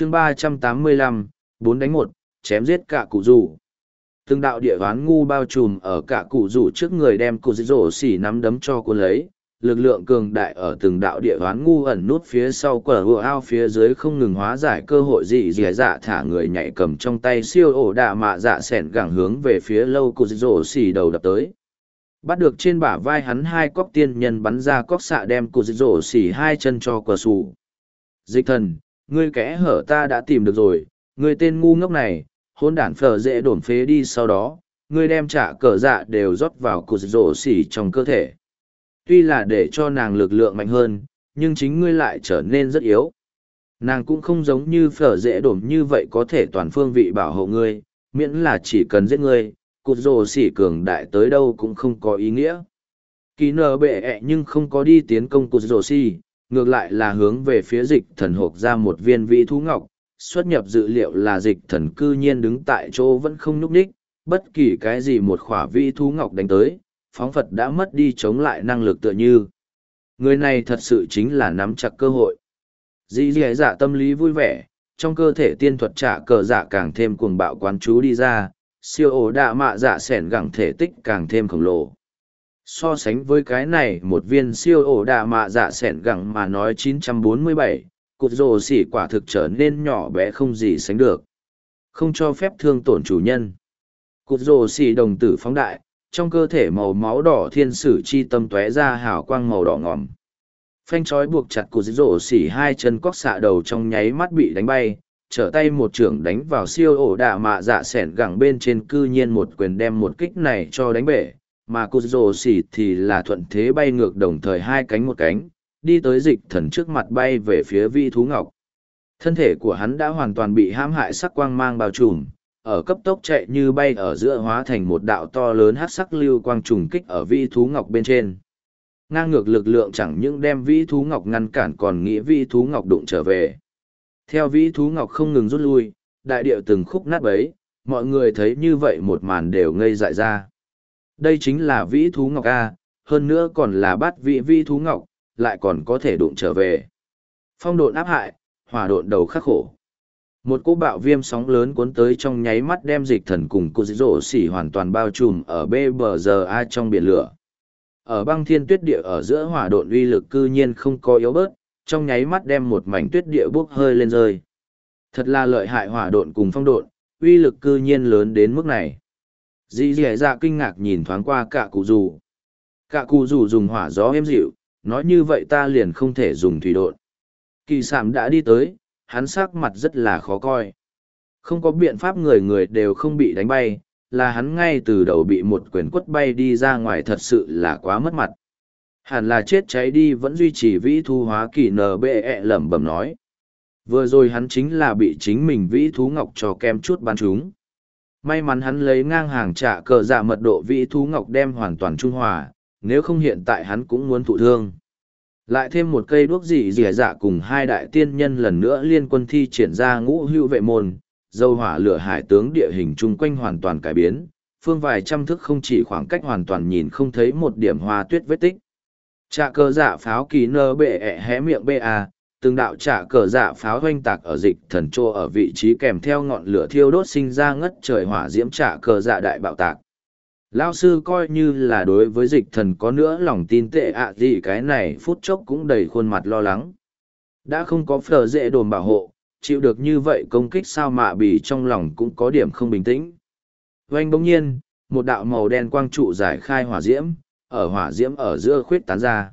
chương ba trăm tám mươi lăm, bốn đánh một, chém giết cả cụ rủ. Từng đạo địa ván ngu bao trùm ở cả cụ rủ trước người đem cụ rổ xỉ nắm đấm cho cô lấy. Lực lượng cường đại ở từng đạo địa ván ngu ẩn nút phía sau quở hùa ao phía dưới không ngừng hóa giải cơ hội dị dì dạ thả người nhảy cầm trong tay siêu ổ đạ mạ dạ s ẻ n gẳng hướng về phía lâu cụ rổ xỉ đầu đập tới. Bắt được trên bả vai hắn hai cóc tiên nhân bắn ra cóc xạ đem cụ rổ xỉ hai chân cho cờ sủ dịch thần ngươi kẽ hở ta đã tìm được rồi, ngươi tên ngu ngốc này, hôn đản phở dễ đổn phế đi sau đó, ngươi đem trả cờ dạ đều rót vào cột rổ xỉ trong cơ thể. Tuy là để cho nàng lực lượng mạnh hơn, nhưng chính ngươi lại trở nên rất yếu. Nàng cũng không giống như phở dễ đổm như vậy có thể toàn phương vị bảo hộ ngươi, miễn là chỉ cần giết ngươi, cột rổ xỉ cường đại tới đâu cũng không có ý nghĩa. Kỳ nờ bệ ẹ nhưng không có đi tiến công cột rổ xỉ ngược lại là hướng về phía dịch thần hộp ra một viên vị thú ngọc xuất nhập dự liệu là dịch thần cư nhiên đứng tại chỗ vẫn không nhúc nhích, bất kỳ cái gì một khỏa vị thú ngọc đánh tới phóng phật đã mất đi chống lại năng lực tựa như. Người này thật sự chính là nắm chặt cơ hội. Dĩ dĩ dạ tâm lý vui vẻ trong cơ thể tiên thuật trả cờ dạ càng thêm cuồng bạo quán chú đi ra siêu ổ đạ mạ dạ sẻn gẳng thể tích càng thêm khổng lồ so sánh với cái này một viên siêu ổ đạ mạ dạ s ẻ n gẳng mà nói 947, cụt rồ xỉ quả thực trở nên nhỏ bé không gì sánh được. Không cho phép thương tổn chủ nhân. Cụt rồ xỉ đồng tử phóng đại trong cơ thể màu máu đỏ thiên sử chi tâm tóe ra hào quang màu đỏ ngòm. Phanh trói buộc chặt cụt rồ xỉ hai chân cóc xạ đầu trong nháy mắt bị đánh bay trở tay một trưởng đánh vào siêu ổ đạ mạ dạ s ẻ n gẳng bên trên cư nhiên một quyền đem một kích này cho đánh bể mà cụt rồ xỉ thì là thuận thế bay ngược đồng thời hai cánh một cánh đi tới dịch thần trước mặt bay về phía vi thú ngọc. Thân thể của hắn đã hoàn toàn bị hãm hại sắc quang mang bao trùm ở cấp tốc chạy như bay ở giữa hóa thành một đạo to lớn hát sắc lưu quang trùng kích ở vi thú ngọc bên trên. Ngang ngược lực lượng chẳng những đem vi thú ngọc ngăn cản còn nghĩ vi thú ngọc đụng trở về. Theo Vi thú ngọc không ngừng rút lui, đại điệu từng khúc nát bấy, mọi người thấy như vậy một màn đều ngây dại ra. Đây chính là vĩ thú ngọc A, hơn nữa còn là bát vị vĩ thú ngọc, lại còn có thể đụng trở về. Phong độn áp hại, hỏa độn đầu khắc khổ. Một cỗ bạo viêm sóng lớn cuốn tới trong nháy mắt đem dịch thần cùng cô rổ xỉ hoàn toàn bao trùm ở bê bờ giờ a trong biển lửa. Ở băng thiên tuyết địa ở giữa hỏa độn uy lực cư nhiên không có yếu bớt, trong nháy mắt đem một mảnh tuyết địa bốc hơi lên rơi. Thật là lợi hại hỏa độn cùng phong độn, uy lực cư nhiên lớn đến mức này. Dì dì dạ kinh ngạc nhìn thoáng qua cả cụ Dù, Cả cụ Dù dùng hỏa gió êm dịu, nói như vậy ta liền không thể dùng thủy độn. Kỳ sảm đã đi tới, hắn sắc mặt rất là khó coi. Không có biện pháp người người đều không bị đánh bay, là hắn ngay từ đầu bị một quyền quất bay đi ra ngoài thật sự là quá mất mặt hẳn là chết cháy đi vẫn duy trì vĩ thu hóa kỳ nbe lẩm bẩm nói vừa rồi hắn chính là bị chính mình vĩ thú ngọc cho kem chút bắn chúng may mắn hắn lấy ngang hàng trả cờ dạ mật độ vĩ thú ngọc đem hoàn toàn trung hòa nếu không hiện tại hắn cũng muốn thụ thương. Lại thêm một cây đuốc dị dẻ dạ cùng hai đại tiên nhân lần nữa liên quân thi triển ra ngũ hưu vệ môn dâu hỏa lửa hải tướng địa hình chung quanh hoàn toàn cải biến phương vài trăm thước không chỉ khoảng cách hoàn toàn nhìn không thấy một điểm hoa tuyết vết tích. Trạ cờ dạ pháo kỳ nơ bệ ẹ hé miệng bê a, từng đạo trả cờ dạ pháo hoanh tạc ở dịch thần trô ở vị trí kèm theo ngọn lửa thiêu đốt sinh ra ngất trời hỏa diễm trả cờ dạ đại bạo tạc. Lao sư coi như là đối với dịch thần có nữa lòng tin tệ ạ gì cái này phút chốc cũng đầy khuôn mặt lo lắng. Đã không có phở dễ đồn bảo hộ, chịu được như vậy công kích sao mạ bì trong lòng cũng có điểm không bình tĩnh. Vành bỗng nhiên, một đạo màu đen quang trụ giải khai hỏa diễm, ở hỏa diễm ở giữa khuyết tán ra.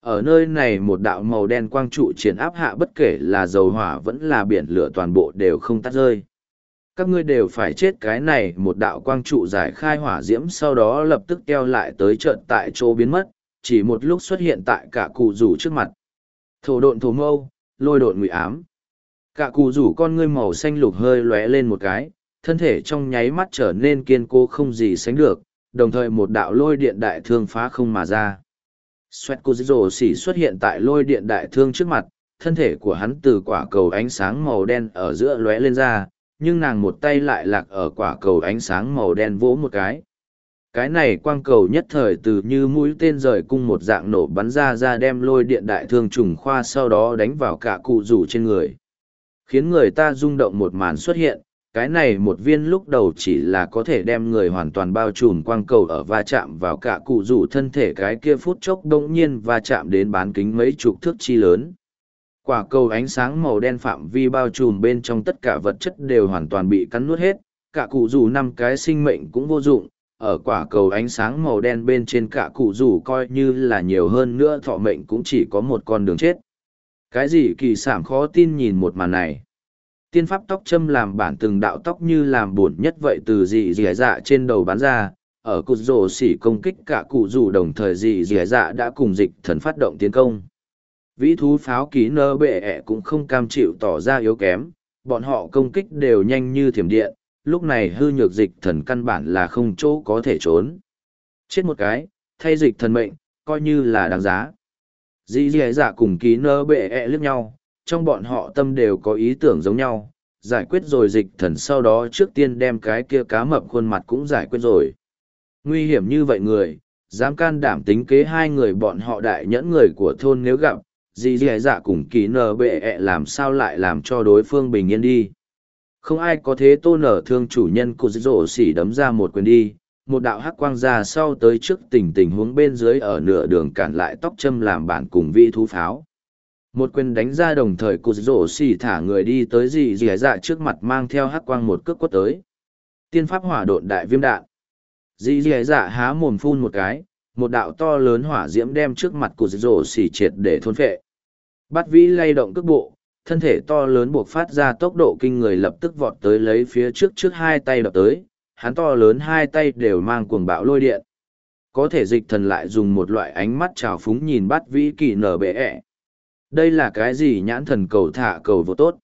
Ở nơi này một đạo màu đen quang trụ triển áp hạ bất kể là dầu hỏa vẫn là biển lửa toàn bộ đều không tắt rơi. Các ngươi đều phải chết cái này một đạo quang trụ giải khai hỏa diễm sau đó lập tức keo lại tới trận tại chỗ biến mất, chỉ một lúc xuất hiện tại cả cụ rủ trước mặt. Thổ độn thổ mâu, lôi độn ngụy ám. Cả cụ rủ con ngươi màu xanh lục hơi lóe lên một cái, thân thể trong nháy mắt trở nên kiên cố không gì sánh được, đồng thời một đạo lôi điện đại thương phá không mà ra. Xoẹt cô rồ xỉ xuất hiện tại lôi điện đại thương trước mặt, thân thể của hắn từ quả cầu ánh sáng màu đen ở giữa lóe lên ra, nhưng nàng một tay lại lạc ở quả cầu ánh sáng màu đen vỗ một cái. Cái này quang cầu nhất thời từ như mũi tên rời cung một dạng nổ bắn ra ra đem lôi điện đại thương trùng khoa sau đó đánh vào cả cụ rủ trên người. khiến người ta rung động một màn xuất hiện cái này một viên lúc đầu chỉ là có thể đem người hoàn toàn bao trùm quang cầu ở va chạm vào cả cụ rủ thân thể cái kia phút chốc đ ỗ n g nhiên va chạm đến bán kính mấy chục thước chi lớn. Quả cầu ánh sáng màu đen phạm vi bao trùm bên trong tất cả vật chất đều hoàn toàn bị cắn nuốt hết, cả cụ rủ năm cái sinh mệnh cũng vô dụng, ở quả cầu ánh sáng màu đen bên trên cả cụ rủ coi như là nhiều hơn nữa thọ mệnh cũng chỉ có một con đường chết. Cái gì kỳ sản khó tin nhìn một màn này tiên pháp tóc châm làm bản từng đạo tóc như làm buồn nhất vậy từ dị dị dạ trên đầu bán ra, ở cụt rổ xỉ công kích cả cụ dù đồng thời dị dị dạ đã cùng dịch thần phát động tiến công. Vĩ thú pháo ký nơ bệ ẹ cũng không cam chịu tỏ ra yếu kém, bọn họ công kích đều nhanh như thiểm điện, lúc này hư nhược dịch thần căn bản là không chỗ có thể trốn. Chết một cái, thay dịch thần mệnh, coi như là đáng giá. Dì dì dạ cùng ký nơ bệ ẹ liếc nhau trong bọn họ tâm đều có ý tưởng giống nhau, giải quyết rồi dịch thần sau đó trước tiên đem cái kia cá mập khuôn mặt cũng giải quyết rồi. Nguy hiểm như vậy người, dám can đảm tính kế hai người bọn họ đại nhẫn người của thôn nếu gặp, gì gì dạ cùng kỳ nờ bệ ẹ làm sao lại làm cho đối phương bình yên đi. Không ai có thế tô nở thương chủ nhân của rổ xỉ đấm ra một quyền đi, một đạo hắc quang ra sau tới trước tình tình huống bên dưới ở nửa đường cản lại tóc châm làm bản cùng vị thú pháo một quyền đánh ra đồng thời cụ rổ xì thả người đi tới dì dì dạ trước mặt mang theo hắc quang một cước quất tới. Tiên pháp hỏa độn đại viêm đạn. Dì dì dạ há mồm phun một cái, một đạo to lớn hỏa diễm đem trước mặt cụ rổ xì triệt để thôn phệ. Bắt vĩ lay động cước bộ, thân thể to lớn buộc phát ra tốc độ kinh người lập tức vọt tới lấy phía trước trước hai tay đập tới, hắn to lớn hai tay đều mang cuồng bạo lôi điện. Có thể dịch thần lại dùng một loại ánh mắt trào phúng nhìn bắt vĩ kỳ nở bệ ẹ đây là cái gì nhãn thần cầu thả cầu vô tốt?